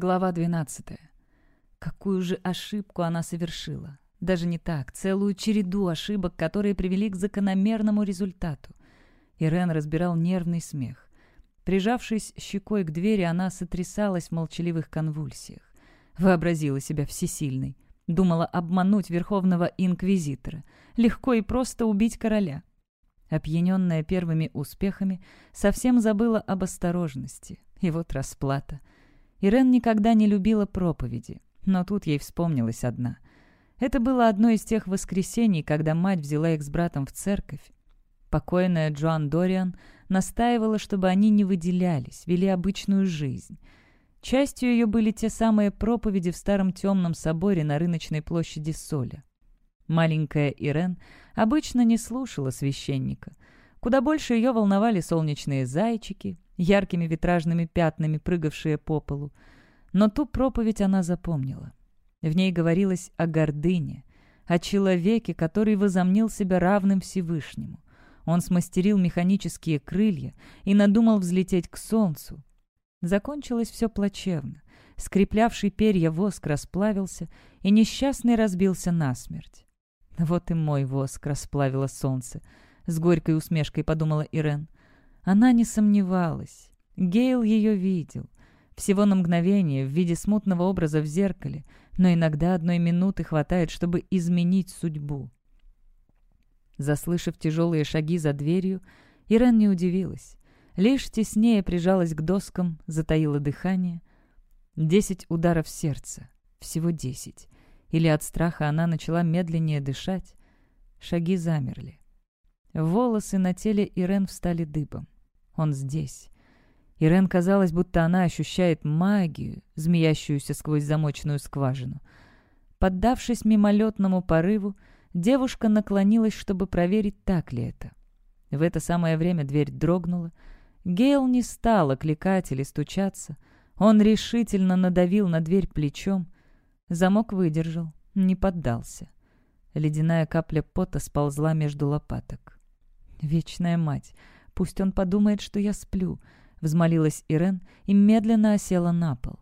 Глава 12. Какую же ошибку она совершила? Даже не так, целую череду ошибок, которые привели к закономерному результату. Ирен разбирал нервный смех. Прижавшись щекой к двери, она сотрясалась в молчаливых конвульсиях. Вообразила себя всесильной. Думала обмануть верховного инквизитора. Легко и просто убить короля. Опьяненная первыми успехами, совсем забыла об осторожности. И вот расплата. Ирен никогда не любила проповеди, но тут ей вспомнилась одна. Это было одно из тех воскресений, когда мать взяла их с братом в церковь. Покойная Джоан Дориан настаивала, чтобы они не выделялись, вели обычную жизнь. Частью ее были те самые проповеди в старом темном соборе на рыночной площади Соля. Маленькая Ирен обычно не слушала священника. Куда больше ее волновали солнечные зайчики, яркими витражными пятнами, прыгавшие по полу. Но ту проповедь она запомнила. В ней говорилось о гордыне, о человеке, который возомнил себя равным Всевышнему. Он смастерил механические крылья и надумал взлететь к солнцу. Закончилось все плачевно. Скреплявший перья воск расплавился, и несчастный разбился насмерть. «Вот и мой воск расплавило солнце», — с горькой усмешкой подумала Ирен. Она не сомневалась. Гейл ее видел. Всего на мгновение, в виде смутного образа в зеркале, но иногда одной минуты хватает, чтобы изменить судьбу. Заслышав тяжелые шаги за дверью, Ирен не удивилась. Лишь теснее прижалась к доскам, затаила дыхание. Десять ударов сердца. Всего десять. Или от страха она начала медленнее дышать. Шаги замерли. Волосы на теле Ирен встали дыбом. Он здесь. Ирен казалось, будто она ощущает магию, змеящуюся сквозь замочную скважину. Поддавшись мимолетному порыву, девушка наклонилась, чтобы проверить, так ли это. В это самое время дверь дрогнула. Гейл не стал окликать или стучаться. Он решительно надавил на дверь плечом. Замок выдержал, не поддался. Ледяная капля пота сползла между лопаток. «Вечная мать! Пусть он подумает, что я сплю!» — взмолилась Ирен и медленно осела на пол.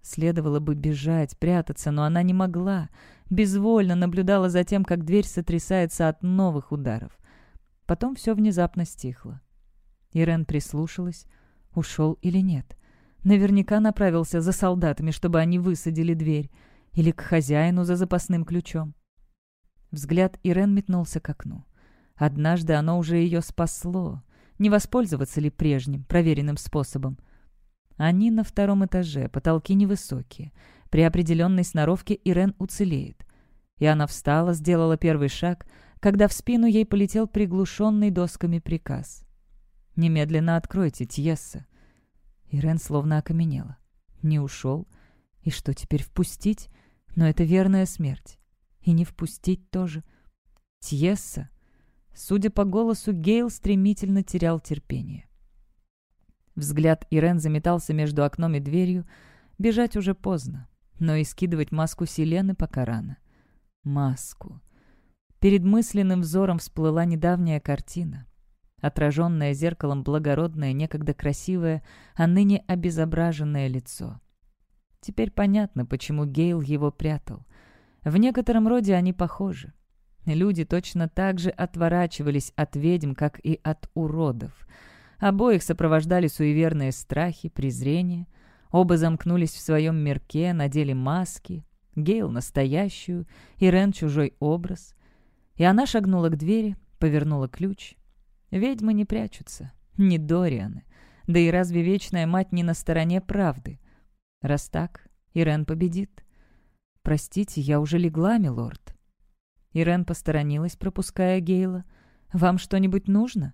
Следовало бы бежать, прятаться, но она не могла. Безвольно наблюдала за тем, как дверь сотрясается от новых ударов. Потом все внезапно стихло. Ирен прислушалась, ушел или нет. Наверняка направился за солдатами, чтобы они высадили дверь или к хозяину за запасным ключом. Взгляд Ирен метнулся к окну. Однажды оно уже ее спасло. Не воспользоваться ли прежним, проверенным способом? Они на втором этаже, потолки невысокие. При определенной сноровке Ирен уцелеет. И она встала, сделала первый шаг, когда в спину ей полетел приглушенный досками приказ. «Немедленно откройте, Тьесса». Ирен словно окаменела. Не ушел. И что теперь, впустить? Но это верная смерть. И не впустить тоже. Тьесса. Судя по голосу, Гейл стремительно терял терпение. Взгляд Ирен заметался между окном и дверью. Бежать уже поздно, но и скидывать маску Селены пока рано. Маску. Перед мысленным взором всплыла недавняя картина. Отраженное зеркалом благородное, некогда красивое, а ныне обезображенное лицо. Теперь понятно, почему Гейл его прятал. В некотором роде они похожи. Люди точно так же отворачивались от ведьм, как и от уродов. Обоих сопровождали суеверные страхи, презрение. Оба замкнулись в своем мирке, надели маски. Гейл — настоящую, Ирен — чужой образ. И она шагнула к двери, повернула ключ. Ведьмы не прячутся, не Дорианы. Да и разве Вечная Мать не на стороне правды? Раз так, Ирен победит. «Простите, я уже легла, милорд». Ирен посторонилась, пропуская Гейла. «Вам что-нибудь нужно?»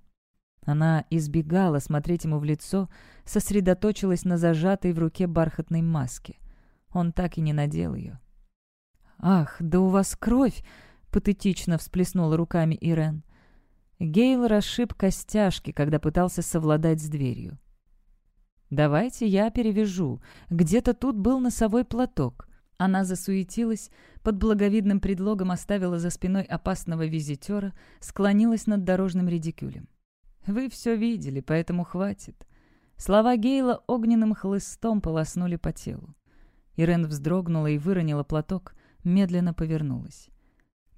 Она избегала смотреть ему в лицо, сосредоточилась на зажатой в руке бархатной маске. Он так и не надел ее. «Ах, да у вас кровь!» — патетично всплеснула руками Ирен. Гейл расшиб костяшки, когда пытался совладать с дверью. «Давайте я перевяжу. Где-то тут был носовой платок». Она засуетилась, под благовидным предлогом оставила за спиной опасного визитера, склонилась над дорожным редикюлем. «Вы все видели, поэтому хватит». Слова Гейла огненным хлыстом полоснули по телу. Ирен вздрогнула и выронила платок, медленно повернулась.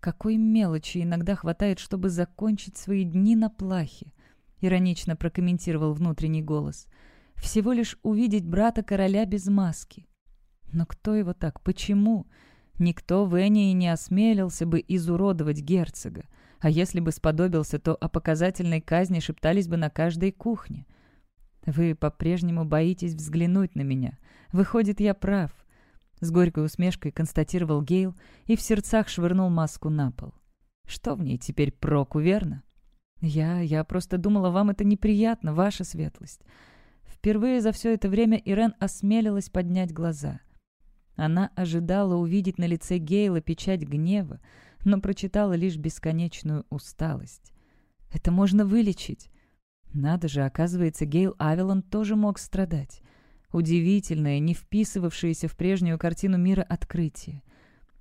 Какой мелочи иногда хватает, чтобы закончить свои дни на плахе, иронично прокомментировал внутренний голос. Всего лишь увидеть брата короля без маски. Но кто его так? Почему? Никто в Энии не осмелился бы изуродовать герцога, а если бы сподобился, то о показательной казни шептались бы на каждой кухне. Вы по-прежнему боитесь взглянуть на меня. Выходит, я прав. С горькой усмешкой констатировал Гейл и в сердцах швырнул маску на пол. Что в ней теперь проку, верно? Я... я просто думала, вам это неприятно, ваша светлость. Впервые за все это время Ирен осмелилась поднять глаза. Она ожидала увидеть на лице Гейла печать гнева, но прочитала лишь бесконечную усталость. Это можно вылечить. Надо же, оказывается, Гейл Авелон тоже мог страдать. Удивительное, не вписывавшееся в прежнюю картину мира открытие.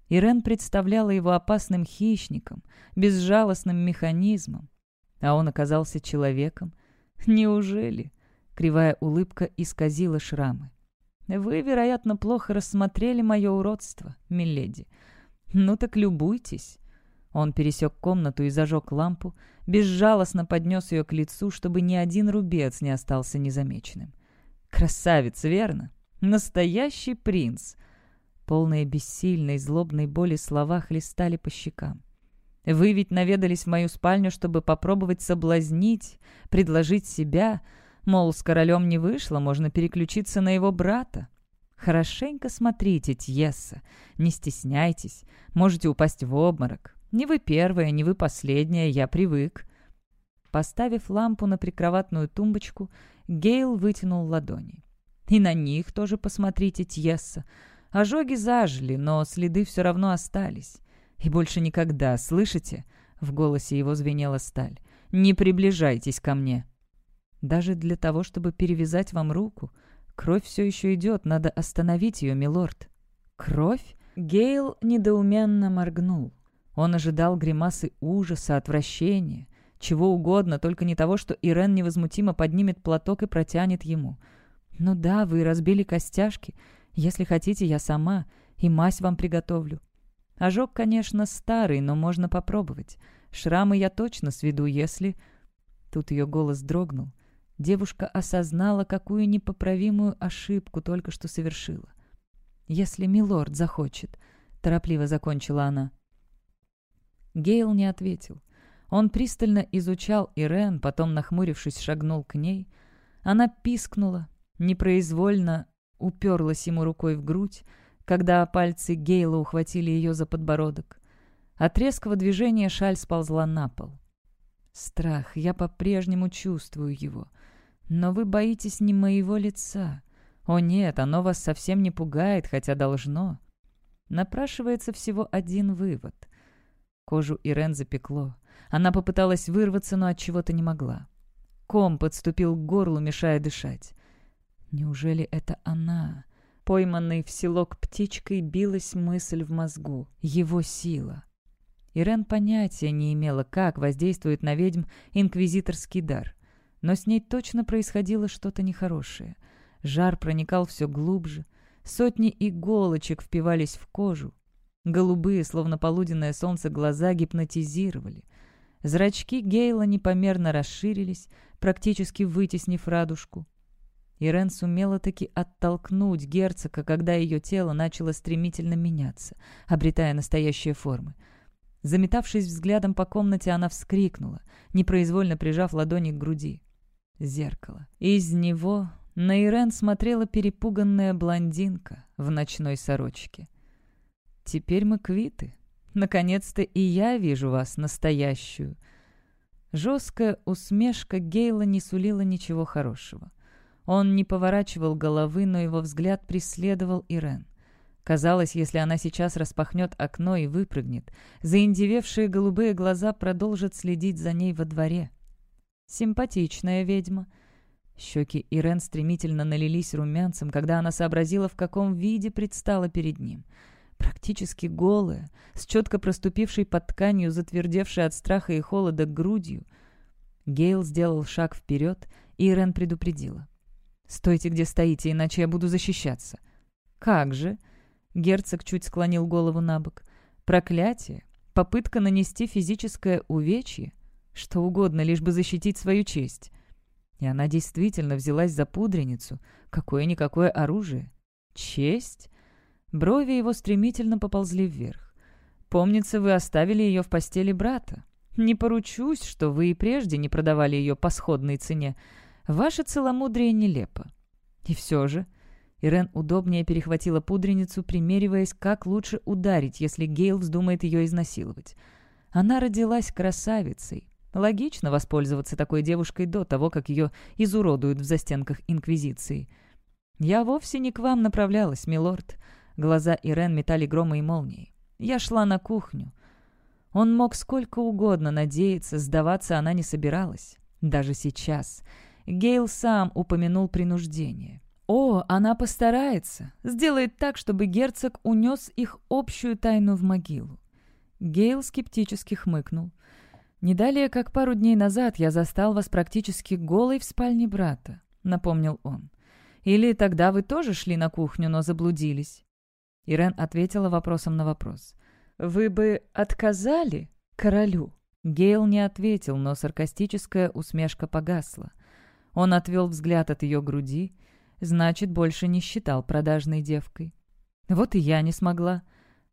Ирен представляла его опасным хищником, безжалостным механизмом. А он оказался человеком. Неужели? Кривая улыбка исказила шрамы. «Вы, вероятно, плохо рассмотрели мое уродство, миледи. Ну так любуйтесь». Он пересек комнату и зажег лампу, безжалостно поднес ее к лицу, чтобы ни один рубец не остался незамеченным. Красавец, верно? Настоящий принц!» Полные бессильной, злобной боли слова хлестали по щекам. «Вы ведь наведались в мою спальню, чтобы попробовать соблазнить, предложить себя. Мол, с королем не вышло, можно переключиться на его брата. Хорошенько смотрите, Тьесса, не стесняйтесь, можете упасть в обморок. Не вы первая, не вы последняя, я привык». Поставив лампу на прикроватную тумбочку, Гейл вытянул ладони. «И на них тоже посмотрите, Тьесса. Ожоги зажили, но следы все равно остались. И больше никогда, слышите?» В голосе его звенела сталь. «Не приближайтесь ко мне». «Даже для того, чтобы перевязать вам руку? Кровь все еще идет, надо остановить ее, милорд». «Кровь?» Гейл недоуменно моргнул. Он ожидал гримасы ужаса, отвращения. Чего угодно, только не того, что Ирен невозмутимо поднимет платок и протянет ему. «Ну да, вы разбили костяшки. Если хотите, я сама. И мазь вам приготовлю». Ожог, конечно, старый, но можно попробовать. Шрамы я точно сведу, если... Тут ее голос дрогнул. Девушка осознала, какую непоправимую ошибку только что совершила. «Если милорд захочет», — торопливо закончила она. Гейл не ответил. Он пристально изучал Ирен, потом, нахмурившись, шагнул к ней. Она пискнула, непроизвольно уперлась ему рукой в грудь, когда пальцы Гейла ухватили ее за подбородок. От резкого движения шаль сползла на пол. «Страх, я по-прежнему чувствую его. Но вы боитесь не моего лица. О нет, оно вас совсем не пугает, хотя должно. Напрашивается всего один вывод. Кожу Ирен запекло. Она попыталась вырваться, но от чего-то не могла. Ком подступил к горлу, мешая дышать. Неужели это она? Пойманной в селок птичкой билась мысль в мозгу. Его сила. Ирен понятия не имела, как воздействует на ведьм инквизиторский дар. Но с ней точно происходило что-то нехорошее. Жар проникал все глубже. Сотни иголочек впивались в кожу. Голубые, словно полуденное солнце, глаза гипнотизировали. Зрачки Гейла непомерно расширились, практически вытеснив радужку. Ирен сумела таки оттолкнуть герцога, когда ее тело начало стремительно меняться, обретая настоящие формы. Заметавшись взглядом по комнате, она вскрикнула, непроизвольно прижав ладони к груди. Зеркало. Из него на Ирен смотрела перепуганная блондинка в ночной сорочке. «Теперь мы квиты. Наконец-то и я вижу вас настоящую». Жесткая усмешка Гейла не сулила ничего хорошего. Он не поворачивал головы, но его взгляд преследовал Ирен. Казалось, если она сейчас распахнет окно и выпрыгнет, заиндевевшие голубые глаза продолжат следить за ней во дворе. Симпатичная ведьма. Щеки Ирен стремительно налились румянцем, когда она сообразила, в каком виде предстала перед ним — практически голая, с четко проступившей под тканью, затвердевшей от страха и холода грудью. Гейл сделал шаг вперед, и Ирен предупредила. «Стойте, где стоите, иначе я буду защищаться». «Как же?» — герцог чуть склонил голову на бок. «Проклятие! Попытка нанести физическое увечье? Что угодно, лишь бы защитить свою честь». И она действительно взялась за пудреницу. Какое-никакое оружие. Честь? Брови его стремительно поползли вверх. «Помнится, вы оставили ее в постели брата. Не поручусь, что вы и прежде не продавали ее по сходной цене. Ваше целомудрие нелепо. И все же...» Ирен удобнее перехватила пудреницу, примериваясь, как лучше ударить, если Гейл вздумает ее изнасиловать. Она родилась красавицей. Логично воспользоваться такой девушкой до того, как ее изуродуют в застенках Инквизиции. «Я вовсе не к вам направлялась, милорд». Глаза Ирен метали громы и молнии. «Я шла на кухню». Он мог сколько угодно надеяться, сдаваться она не собиралась. Даже сейчас. Гейл сам упомянул принуждение. О, она постарается. Сделает так, чтобы герцог унес их общую тайну в могилу. Гейл скептически хмыкнул. «Не далее, как пару дней назад я застал вас практически голой в спальне брата», — напомнил он. «Или тогда вы тоже шли на кухню, но заблудились?» Ирен ответила вопросом на вопрос. «Вы бы отказали королю?» Гейл не ответил, но саркастическая усмешка погасла. Он отвел взгляд от ее груди, значит, больше не считал продажной девкой. «Вот и я не смогла».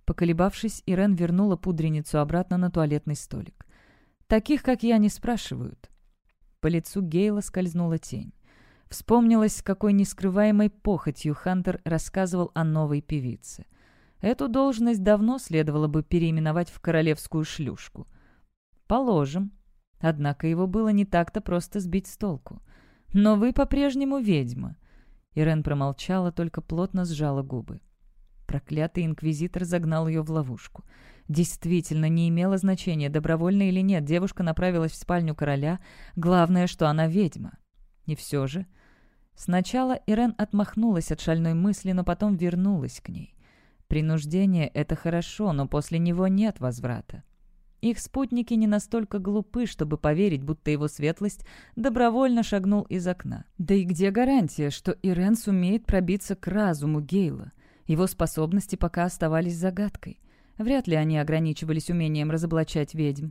Поколебавшись, Ирен вернула пудреницу обратно на туалетный столик. «Таких, как я, не спрашивают». По лицу Гейла скользнула тень. Вспомнилось, какой нескрываемой похотью Хантер рассказывал о новой певице. Эту должность давно следовало бы переименовать в королевскую шлюшку. Положим. Однако его было не так-то просто сбить с толку. «Но вы по-прежнему ведьма». Ирен промолчала, только плотно сжала губы. Проклятый инквизитор загнал ее в ловушку. Действительно, не имело значения, добровольно или нет, девушка направилась в спальню короля. Главное, что она ведьма. И все же Сначала Ирен отмахнулась от шальной мысли, но потом вернулась к ней. Принуждение — это хорошо, но после него нет возврата. Их спутники не настолько глупы, чтобы поверить, будто его светлость добровольно шагнул из окна. Да и где гарантия, что Ирен сумеет пробиться к разуму Гейла? Его способности пока оставались загадкой. Вряд ли они ограничивались умением разоблачать ведьм.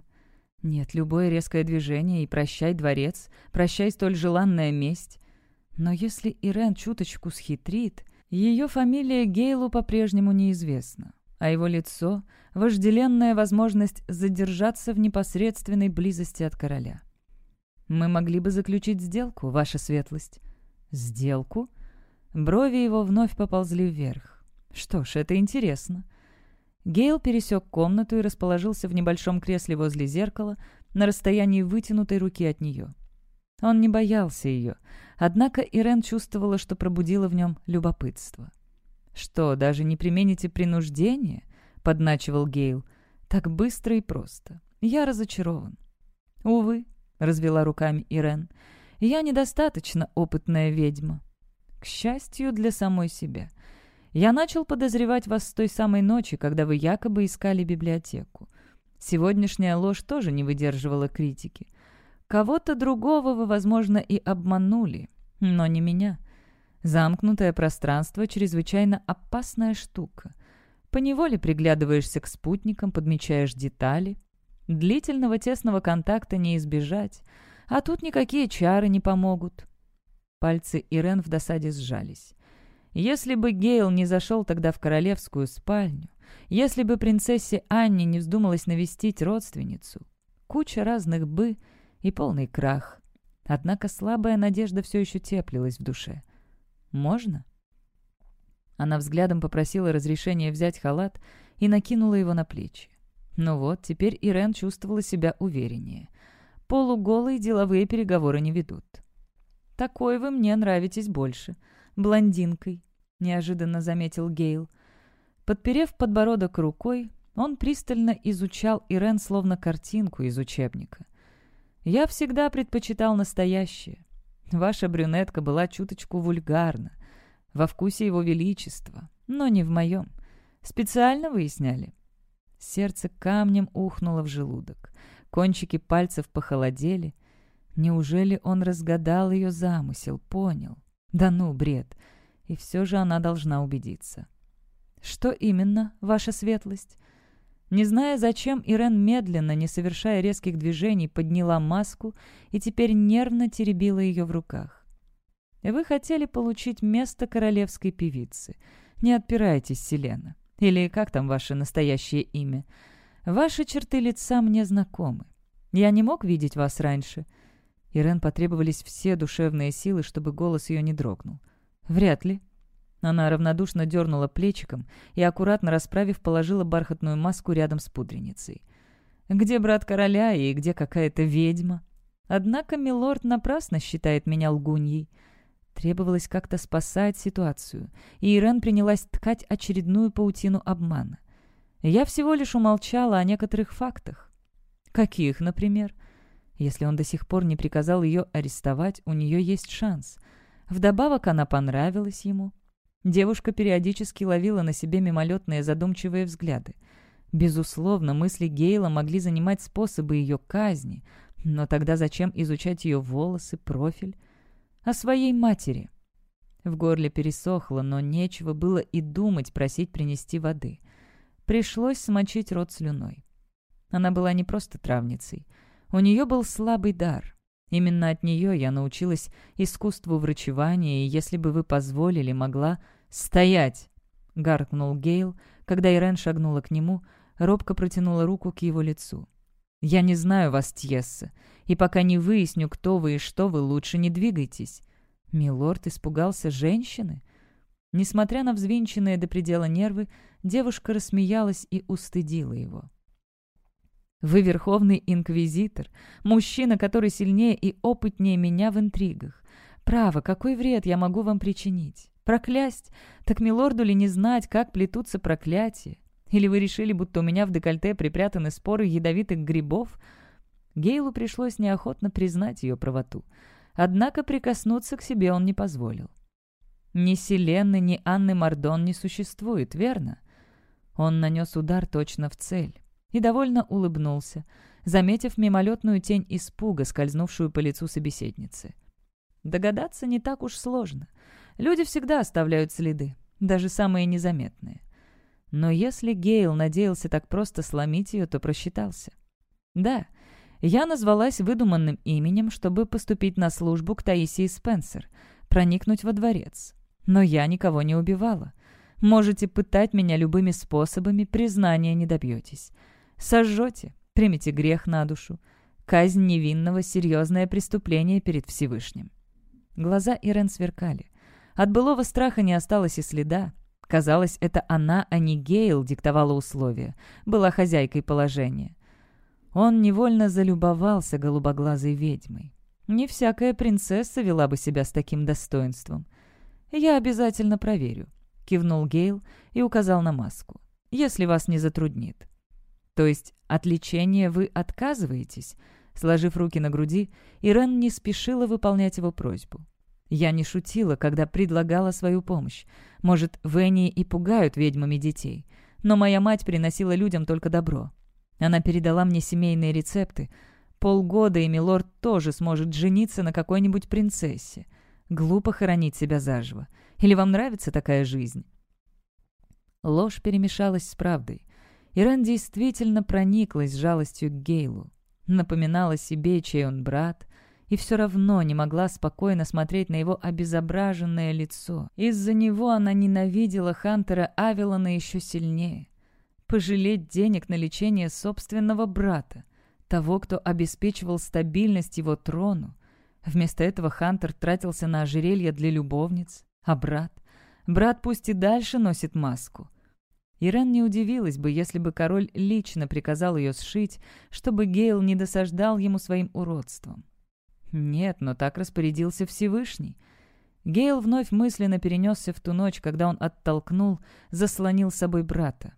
Нет, любое резкое движение и прощай дворец, прощай столь желанная месть. Но если Ирен чуточку схитрит, ее фамилия Гейлу по-прежнему неизвестна, а его лицо — вожделенная возможность задержаться в непосредственной близости от короля. «Мы могли бы заключить сделку, ваша светлость». «Сделку?» Брови его вновь поползли вверх. «Что ж, это интересно». Гейл пересек комнату и расположился в небольшом кресле возле зеркала на расстоянии вытянутой руки от нее. Он не боялся ее, однако Ирен чувствовала, что пробудила в нем любопытство. «Что, даже не примените принуждение?» — подначивал Гейл. «Так быстро и просто. Я разочарован». «Увы», — развела руками Ирен, — «я недостаточно опытная ведьма». «К счастью для самой себя. Я начал подозревать вас с той самой ночи, когда вы якобы искали библиотеку. Сегодняшняя ложь тоже не выдерживала критики. Кого-то другого вы, возможно, и обманули, но не меня. Замкнутое пространство — чрезвычайно опасная штука. Поневоле приглядываешься к спутникам, подмечаешь детали. Длительного тесного контакта не избежать, а тут никакие чары не помогут. Пальцы Ирен в досаде сжались. Если бы Гейл не зашел тогда в королевскую спальню, если бы принцессе Анне не вздумалась навестить родственницу, куча разных «бы» — и полный крах. Однако слабая надежда все еще теплилась в душе. «Можно?» Она взглядом попросила разрешения взять халат и накинула его на плечи. Ну вот, теперь Ирен чувствовала себя увереннее. Полуголые деловые переговоры не ведут. «Такой вы мне нравитесь больше. Блондинкой», — неожиданно заметил Гейл. Подперев подбородок рукой, он пристально изучал Ирен словно картинку из учебника. Я всегда предпочитал настоящее. Ваша брюнетка была чуточку вульгарна, во вкусе его величества, но не в моем. Специально выясняли?» Сердце камнем ухнуло в желудок. Кончики пальцев похолодели. Неужели он разгадал ее замысел, понял? Да ну, бред. И все же она должна убедиться. «Что именно, ваша светлость?» Не зная зачем, Ирен медленно, не совершая резких движений, подняла маску и теперь нервно теребила ее в руках. «Вы хотели получить место королевской певицы. Не отпирайтесь, Селена. Или как там ваше настоящее имя? Ваши черты лица мне знакомы. Я не мог видеть вас раньше». Ирен потребовались все душевные силы, чтобы голос ее не дрогнул. «Вряд ли», она равнодушно дернула плечиком и, аккуратно расправив, положила бархатную маску рядом с пудреницей. «Где брат короля и где какая-то ведьма?» Однако милорд напрасно считает меня лгуньей. Требовалось как-то спасать ситуацию, и Ирен принялась ткать очередную паутину обмана. Я всего лишь умолчала о некоторых фактах. Каких, например? Если он до сих пор не приказал ее арестовать, у нее есть шанс. Вдобавок она понравилась ему. Девушка периодически ловила на себе мимолетные задумчивые взгляды. Безусловно, мысли Гейла могли занимать способы ее казни, но тогда зачем изучать ее волосы, профиль? О своей матери. В горле пересохло, но нечего было и думать просить принести воды. Пришлось смочить рот слюной. Она была не просто травницей. У нее был слабый дар. Именно от нее я научилась искусству врачевания, и если бы вы позволили, могла... «Стоять!» — гаркнул Гейл, когда Ирен шагнула к нему, робко протянула руку к его лицу. «Я не знаю вас, Тьесса, и пока не выясню, кто вы и что вы, лучше не двигайтесь». Милорд испугался женщины? Несмотря на взвинченные до предела нервы, девушка рассмеялась и устыдила его. Вы верховный инквизитор, мужчина, который сильнее и опытнее меня в интригах. Право, какой вред я могу вам причинить? Проклясть? Так милорду ли не знать, как плетутся проклятия? Или вы решили, будто у меня в декольте припрятаны споры ядовитых грибов? Гейлу пришлось неохотно признать ее правоту. Однако прикоснуться к себе он не позволил. Ни Селены, ни Анны Мордон не существует, верно? Он нанес удар точно в цель и довольно улыбнулся, заметив мимолетную тень испуга, скользнувшую по лицу собеседницы. Догадаться не так уж сложно. Люди всегда оставляют следы, даже самые незаметные. Но если Гейл надеялся так просто сломить ее, то просчитался. Да, я назвалась выдуманным именем, чтобы поступить на службу к Таисии Спенсер, проникнуть во дворец. Но я никого не убивала. Можете пытать меня любыми способами, признания не добьетесь. Сожжете, примите грех на душу. Казнь невинного — серьезное преступление перед Всевышним. Глаза Ирен сверкали. От былого страха не осталось и следа. Казалось, это она, а не Гейл, диктовала условия, была хозяйкой положения. Он невольно залюбовался голубоглазой ведьмой. Не всякая принцесса вела бы себя с таким достоинством. «Я обязательно проверю», — кивнул Гейл и указал на маску. «Если вас не затруднит». «То есть от лечения вы отказываетесь?» Сложив руки на груди, Ирен не спешила выполнять его просьбу. «Я не шутила, когда предлагала свою помощь. Может, Венни и пугают ведьмами детей, но моя мать приносила людям только добро. Она передала мне семейные рецепты. Полгода, и Милорд тоже сможет жениться на какой-нибудь принцессе. Глупо хоронить себя заживо. Или вам нравится такая жизнь?» Ложь перемешалась с правдой. Ирен действительно прониклась жалостью к Гейлу, напоминала себе, чей он брат, и все равно не могла спокойно смотреть на его обезображенное лицо. Из-за него она ненавидела Хантера Авилона еще сильнее. Пожалеть денег на лечение собственного брата, того, кто обеспечивал стабильность его трону. Вместо этого Хантер тратился на ожерелье для любовниц, а брат... Брат пусть и дальше носит маску — Ирен не удивилась бы, если бы король лично приказал ее сшить, чтобы Гейл не досаждал ему своим уродством. Нет, но так распорядился Всевышний. Гейл вновь мысленно перенесся в ту ночь, когда он оттолкнул, заслонил собой брата.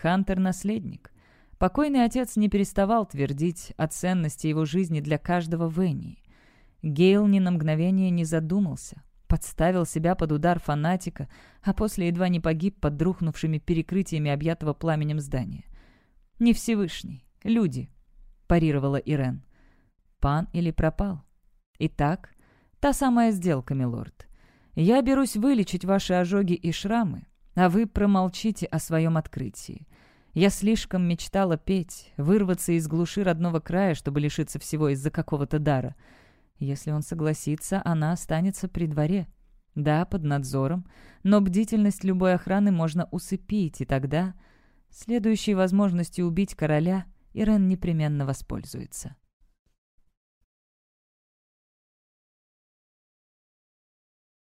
Хантер — наследник. Покойный отец не переставал твердить о ценности его жизни для каждого Вении. Гейл ни на мгновение не задумался подставил себя под удар фанатика, а после едва не погиб под рухнувшими перекрытиями объятого пламенем здания. «Не Всевышний, люди», — парировала Ирен. «Пан или пропал?» «Итак, та самая сделка, милорд. Я берусь вылечить ваши ожоги и шрамы, а вы промолчите о своем открытии. Я слишком мечтала петь, вырваться из глуши родного края, чтобы лишиться всего из-за какого-то дара. Если он согласится, она останется при дворе. Да, под надзором, но бдительность любой охраны можно усыпить, и тогда... Следующей возможностью убить короля Ирен непременно воспользуется.